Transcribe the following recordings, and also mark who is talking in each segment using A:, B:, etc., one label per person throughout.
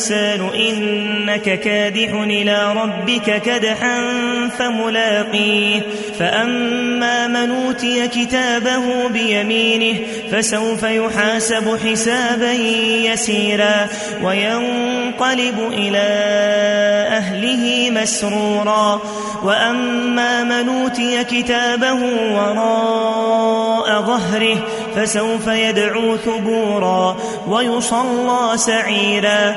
A: الإنسان إنك كادح إلى ربك كدحا فملاقيه. فأما من أوتي كتابه بيمينه فسوف يحاسب حسابا يسيرا وينقلب إلى أهله مسرورا. وأما من أوتي كتابه وراء ظهره فسوف يدعو ثبورا ويصلى سعيرا.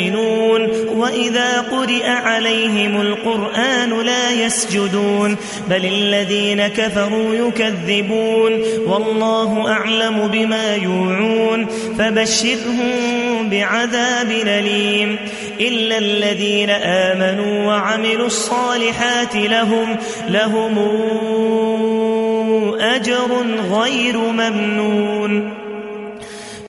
A: وإذا قرئ عليهم القرآن لا يسجدون بل الذين كفروا يكذبون والله أعلم بما يوعون فبشرهم بعذاب أليم إلا الذين آمنوا وعملوا الصالحات لهم لهم أجر غير ممنون